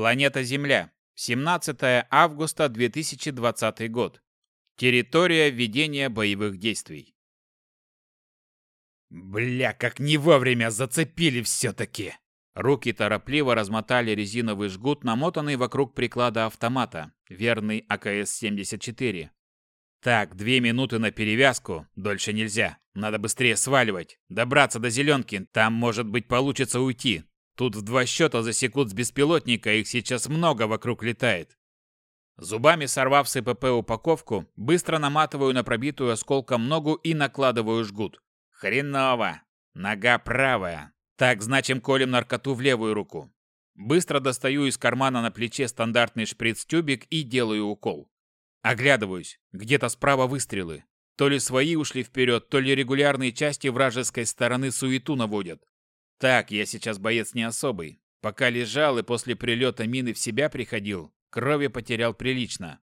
Планета Земля. 17 августа 2020 год. Территория ведения боевых действий. Бля, как не вовремя зацепили все-таки. Руки торопливо размотали резиновый жгут, намотанный вокруг приклада автомата, верный АКС-74. Так, две минуты на перевязку, дольше нельзя. Надо быстрее сваливать, добраться до зеленки, там, может быть, получится уйти. Тут в два счета засекут с беспилотника, их сейчас много вокруг летает. Зубами сорвав с ИПП упаковку, быстро наматываю на пробитую осколком ногу и накладываю жгут. Хреново. Нога правая. Так, значит, колем наркоту в левую руку. Быстро достаю из кармана на плече стандартный шприц-тюбик и делаю укол. Оглядываюсь. Где-то справа выстрелы. То ли свои ушли вперед, то ли регулярные части вражеской стороны суету наводят. Так, я сейчас боец не особый. Пока лежал и после прилета мины в себя приходил, крови потерял прилично.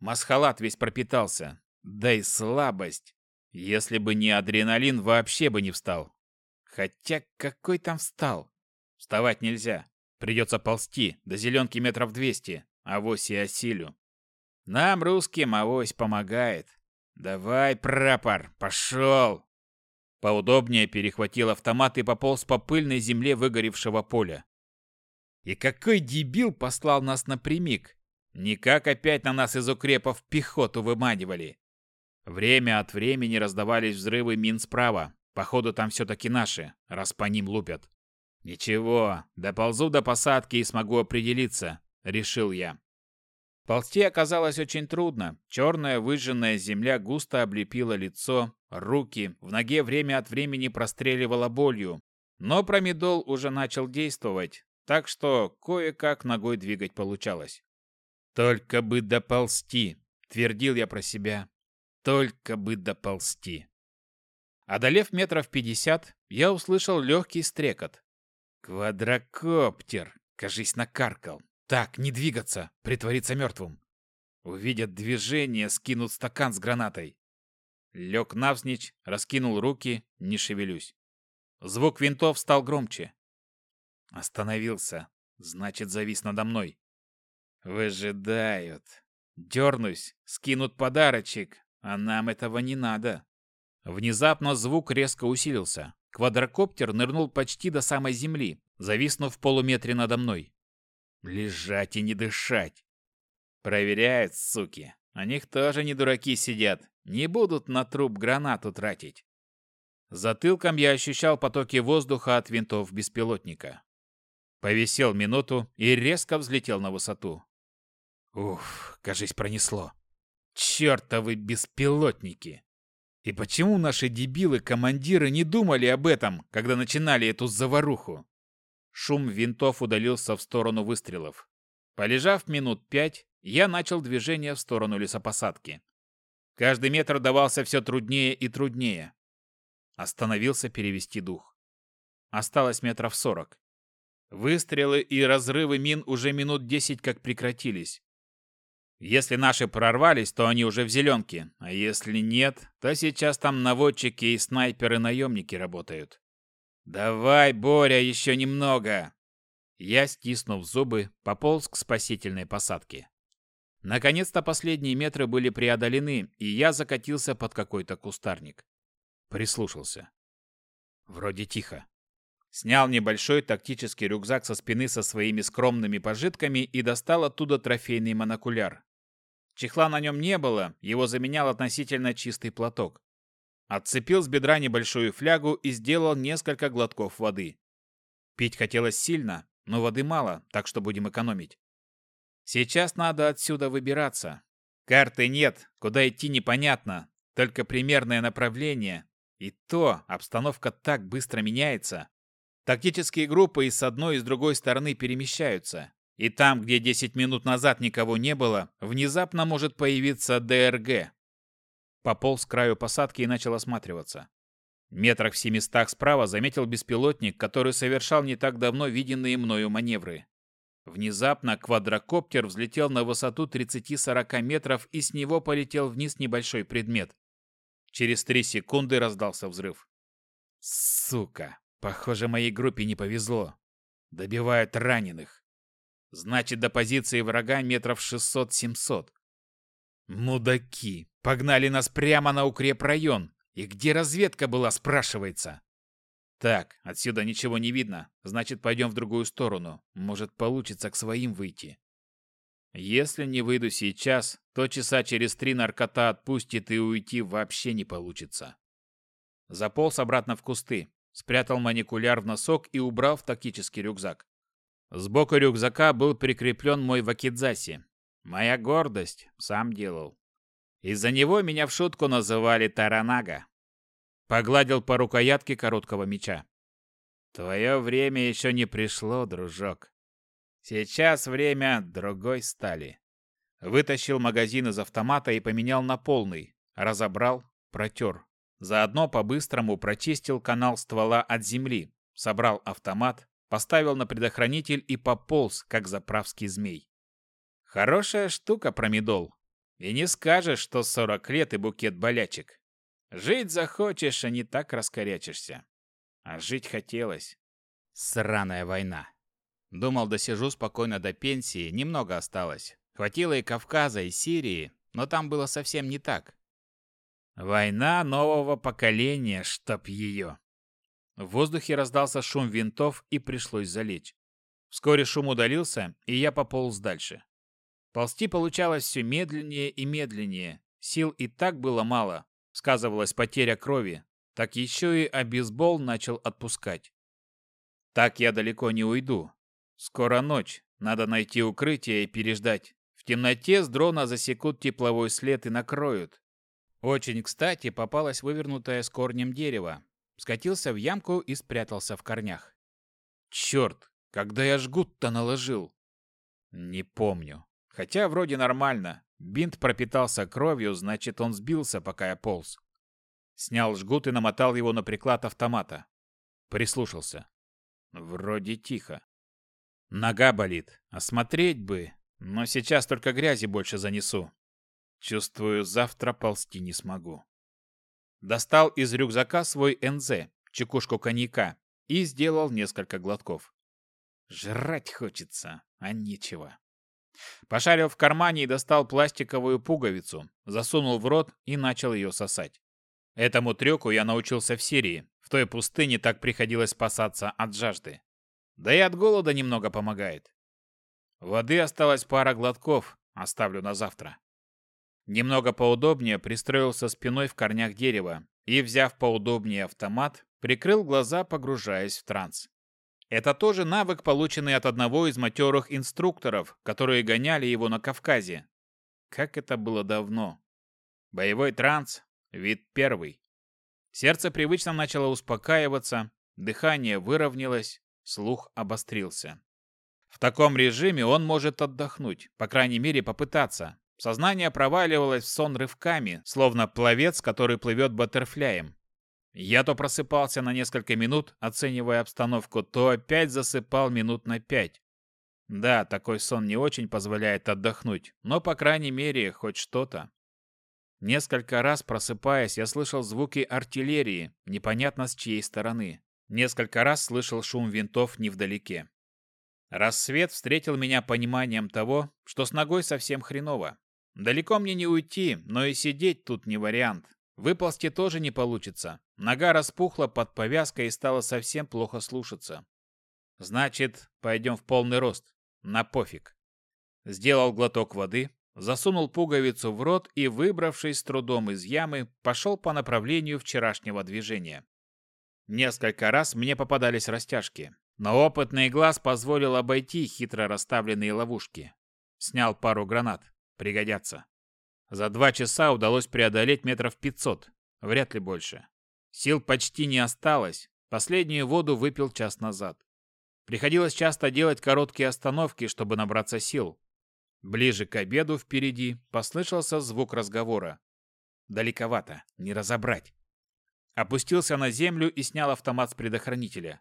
Масхалат весь пропитался. Да и слабость. Если бы не адреналин, вообще бы не встал. Хотя какой там встал? Вставать нельзя. Придется ползти, до зеленки метров двести, авось и осилю. Нам, русским, авось помогает. Давай, прапор, пошел! Поудобнее перехватил автомат и пополз по пыльной земле выгоревшего поля. И какой дебил послал нас напрямик? Никак опять на нас из укрепов пехоту выманивали. Время от времени раздавались взрывы мин справа. Походу, там все-таки наши, раз по ним лупят. Ничего, доползу до посадки и смогу определиться, решил я. Ползти оказалось очень трудно. Черная выжженная земля густо облепила лицо, руки, в ноге время от времени простреливала болью. Но промедол уже начал действовать, так что кое-как ногой двигать получалось. «Только бы доползти», — твердил я про себя. «Только бы доползти». Одолев метров пятьдесят, я услышал легкий стрекот. «Квадрокоптер!» — кажись, накаркал. Так, не двигаться, притвориться мертвым. Увидят движение, скинут стакан с гранатой. Лег навзничь, раскинул руки, не шевелюсь. Звук винтов стал громче. Остановился, значит, завис надо мной. Выжидают. Дернусь, скинут подарочек, а нам этого не надо. Внезапно звук резко усилился. Квадрокоптер нырнул почти до самой земли, зависнув в полуметре надо мной. Лежать и не дышать. Проверяют, суки. У них тоже не дураки сидят. Не будут на труп гранату тратить. Затылком я ощущал потоки воздуха от винтов беспилотника. Повисел минуту и резко взлетел на высоту. Уф, кажись, пронесло. Чертовы беспилотники! И почему наши дебилы-командиры не думали об этом, когда начинали эту заваруху? Шум винтов удалился в сторону выстрелов. Полежав минут пять, я начал движение в сторону лесопосадки. Каждый метр давался все труднее и труднее. Остановился перевести дух. Осталось метров сорок. Выстрелы и разрывы мин уже минут десять как прекратились. Если наши прорвались, то они уже в зеленке, а если нет, то сейчас там наводчики и снайперы-наемники работают. «Давай, Боря, еще немного!» Я, стиснув зубы, пополз к спасительной посадке. Наконец-то последние метры были преодолены, и я закатился под какой-то кустарник. Прислушался. Вроде тихо. Снял небольшой тактический рюкзак со спины со своими скромными пожитками и достал оттуда трофейный монокуляр. Чехла на нем не было, его заменял относительно чистый платок. Отцепил с бедра небольшую флягу и сделал несколько глотков воды. Пить хотелось сильно, но воды мало, так что будем экономить. Сейчас надо отсюда выбираться. Карты нет, куда идти непонятно, только примерное направление. И то обстановка так быстро меняется. Тактические группы и с одной и с другой стороны перемещаются. И там, где 10 минут назад никого не было, внезапно может появиться ДРГ, Пополз к краю посадки и начал осматриваться. Метрах в семистах справа заметил беспилотник, который совершал не так давно виденные мною маневры. Внезапно квадрокоптер взлетел на высоту 30-40 метров и с него полетел вниз небольшой предмет. Через три секунды раздался взрыв. Сука, похоже, моей группе не повезло. Добивают раненых. Значит, до позиции врага метров 600-700. Мудаки! Погнали нас прямо на укрепрайон. И где разведка была, спрашивается? Так, отсюда ничего не видно. Значит, пойдем в другую сторону. Может, получится к своим выйти. Если не выйду сейчас, то часа через три наркота отпустит и уйти вообще не получится. Заполз обратно в кусты, спрятал маникуляр в носок и убрал в тактический рюкзак. Сбоку рюкзака был прикреплен мой вакидзаси. Моя гордость, сам делал. Из-за него меня в шутку называли Таранага. Погладил по рукоятке короткого меча. Твое время еще не пришло, дружок. Сейчас время другой стали. Вытащил магазин из автомата и поменял на полный. Разобрал, протер. Заодно по-быстрому прочистил канал ствола от земли. Собрал автомат, поставил на предохранитель и пополз, как заправский змей. Хорошая штука промедол. И не скажешь, что 40 лет и букет болячек. Жить захочешь, а не так раскорячишься. А жить хотелось. Сраная война. Думал, досижу спокойно до пенсии, немного осталось. Хватило и Кавказа, и Сирии, но там было совсем не так. Война нового поколения, чтоб ее. В воздухе раздался шум винтов, и пришлось залечь. Вскоре шум удалился, и я пополз дальше. Ползти получалось все медленнее и медленнее. Сил и так было мало. Сказывалась потеря крови. Так еще и обезбол начал отпускать. Так я далеко не уйду. Скоро ночь, надо найти укрытие и переждать. В темноте с дрона засекут тепловой след и накроют. Очень кстати попалось вывернутое с корнем дерево. Скатился в ямку и спрятался в корнях. Черт, когда я жгут-то наложил? Не помню. Хотя вроде нормально. Бинт пропитался кровью, значит он сбился, пока я полз. Снял жгут и намотал его на приклад автомата. Прислушался. Вроде тихо. Нога болит. Осмотреть бы. Но сейчас только грязи больше занесу. Чувствую, завтра ползти не смогу. Достал из рюкзака свой НЗ, чекушку коньяка, и сделал несколько глотков. Жрать хочется, а нечего. Пошарил в кармане и достал пластиковую пуговицу, засунул в рот и начал ее сосать. Этому трюку я научился в Сирии. В той пустыне так приходилось спасаться от жажды. Да и от голода немного помогает. Воды осталось пара глотков, оставлю на завтра. Немного поудобнее пристроился спиной в корнях дерева и, взяв поудобнее автомат, прикрыл глаза, погружаясь в транс. Это тоже навык, полученный от одного из матерых инструкторов, которые гоняли его на Кавказе. Как это было давно. Боевой транс, вид первый. Сердце привычно начало успокаиваться, дыхание выровнялось, Слух обострился. В таком режиме он может отдохнуть, по крайней мере попытаться. Сознание проваливалось в сон рывками, словно пловец, который плывет баттерфляем. Я то просыпался на несколько минут, оценивая обстановку, то опять засыпал минут на пять. Да, такой сон не очень позволяет отдохнуть, но, по крайней мере, хоть что-то. Несколько раз просыпаясь, я слышал звуки артиллерии, непонятно с чьей стороны. Несколько раз слышал шум винтов невдалеке. Рассвет встретил меня пониманием того, что с ногой совсем хреново. Далеко мне не уйти, но и сидеть тут не вариант. Выползти тоже не получится. Нога распухла под повязкой и стала совсем плохо слушаться. Значит, пойдем в полный рост. На пофиг. Сделал глоток воды, засунул пуговицу в рот и, выбравшись с трудом из ямы, пошел по направлению вчерашнего движения. Несколько раз мне попадались растяжки, но опытный глаз позволил обойти хитро расставленные ловушки. Снял пару гранат. Пригодятся. За два часа удалось преодолеть метров пятьсот, вряд ли больше. Сил почти не осталось, последнюю воду выпил час назад. Приходилось часто делать короткие остановки, чтобы набраться сил. Ближе к обеду впереди послышался звук разговора. Далековато, не разобрать. Опустился на землю и снял автомат с предохранителя.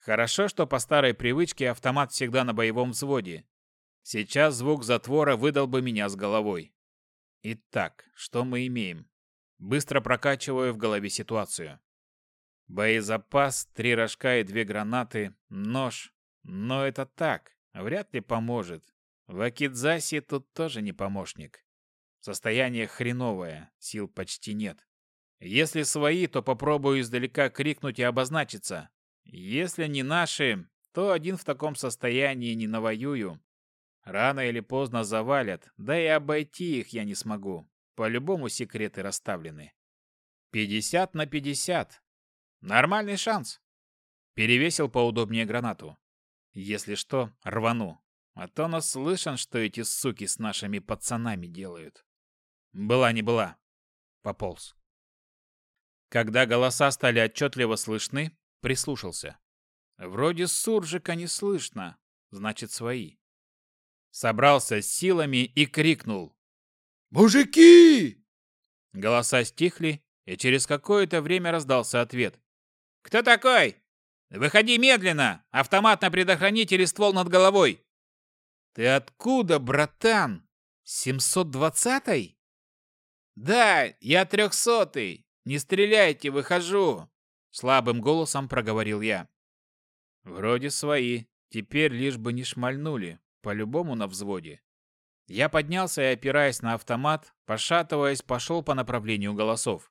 Хорошо, что по старой привычке автомат всегда на боевом взводе. Сейчас звук затвора выдал бы меня с головой. Итак, что мы имеем? Быстро прокачиваю в голове ситуацию. Боезапас, три рожка и две гранаты, нож. Но это так, вряд ли поможет. В Акидзасе тут тоже не помощник. Состояние хреновое, сил почти нет. Если свои, то попробую издалека крикнуть и обозначиться. Если не наши, то один в таком состоянии не навоюю. Рано или поздно завалят, да и обойти их я не смогу. По-любому секреты расставлены. 50 на 50. Нормальный шанс. Перевесил поудобнее гранату. Если что, рвану. А то наслышан, что эти суки с нашими пацанами делают. Была не была. Пополз. Когда голоса стали отчетливо слышны, прислушался. Вроде суржика не слышно, значит свои. Собрался с силами и крикнул. «Мужики!» Голоса стихли, и через какое-то время раздался ответ. «Кто такой? Выходи медленно! Автомат на предохранителе, ствол над головой!» «Ты откуда, братан? 720-й?» «Да, я трехсотый. Не стреляйте, выхожу!» Слабым голосом проговорил я. Вроде свои. Теперь лишь бы не шмальнули. По-любому на взводе. Я поднялся и, опираясь на автомат, пошатываясь, пошел по направлению голосов.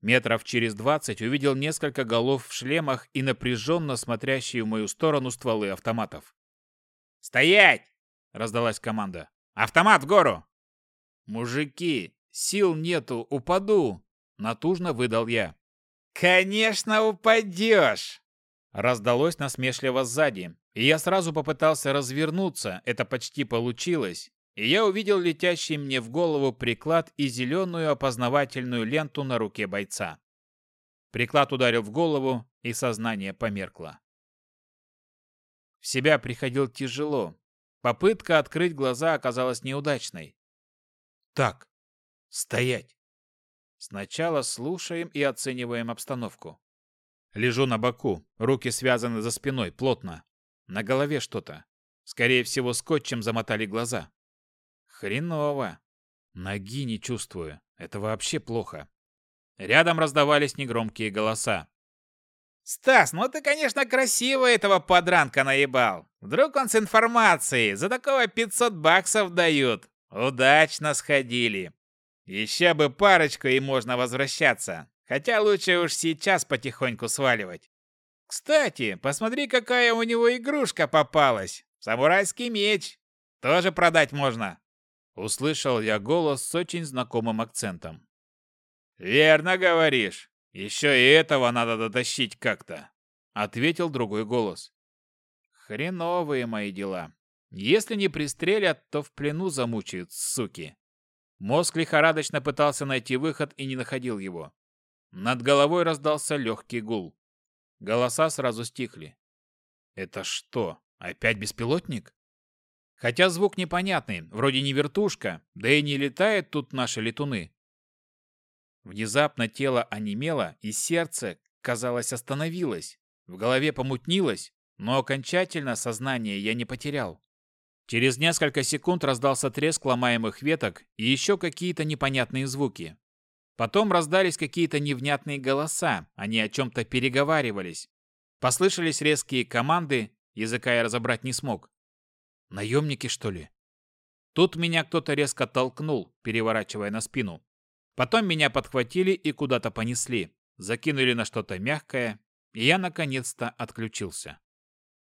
Метров через двадцать увидел несколько голов в шлемах и напряженно смотрящие в мою сторону стволы автоматов. «Стоять!» — раздалась команда. «Автомат в гору!» «Мужики, сил нету, упаду!» — натужно выдал я. «Конечно упадешь!» Раздалось насмешливо сзади, и я сразу попытался развернуться, это почти получилось, и я увидел летящий мне в голову приклад и зеленую опознавательную ленту на руке бойца. Приклад ударил в голову, и сознание померкло. В себя приходил тяжело. Попытка открыть глаза оказалась неудачной. Так, стоять. Сначала слушаем и оцениваем обстановку. Лежу на боку, руки связаны за спиной, плотно. На голове что-то. Скорее всего, скотчем замотали глаза. Хреново. Ноги не чувствую. Это вообще плохо. Рядом раздавались негромкие голоса. «Стас, ну ты, конечно, красиво этого подранка наебал. Вдруг он с информацией. За такого 500 баксов дают. Удачно сходили. Еще бы парочку и можно возвращаться. Хотя лучше уж сейчас потихоньку сваливать. Кстати, посмотри, какая у него игрушка попалась. Самурайский меч. Тоже продать можно. Услышал я голос с очень знакомым акцентом. Верно говоришь. Еще и этого надо дотащить как-то. Ответил другой голос. Хреновые мои дела. Если не пристрелят, то в плену замучают, суки. Мозг лихорадочно пытался найти выход и не находил его. Над головой раздался легкий гул. Голоса сразу стихли. Это что, опять беспилотник? Хотя звук непонятный, вроде не вертушка, да и не летают тут наши летуны. Внезапно тело онемело, и сердце, казалось, остановилось. В голове помутнилось, но окончательно сознание я не потерял. Через несколько секунд раздался треск ломаемых веток и еще какие-то непонятные звуки. Потом раздались какие-то невнятные голоса, они о чем-то переговаривались. Послышались резкие команды, языка я разобрать не смог. Наемники, что ли? Тут меня кто-то резко толкнул, переворачивая на спину. Потом меня подхватили и куда-то понесли, закинули на что-то мягкое, и я наконец-то отключился.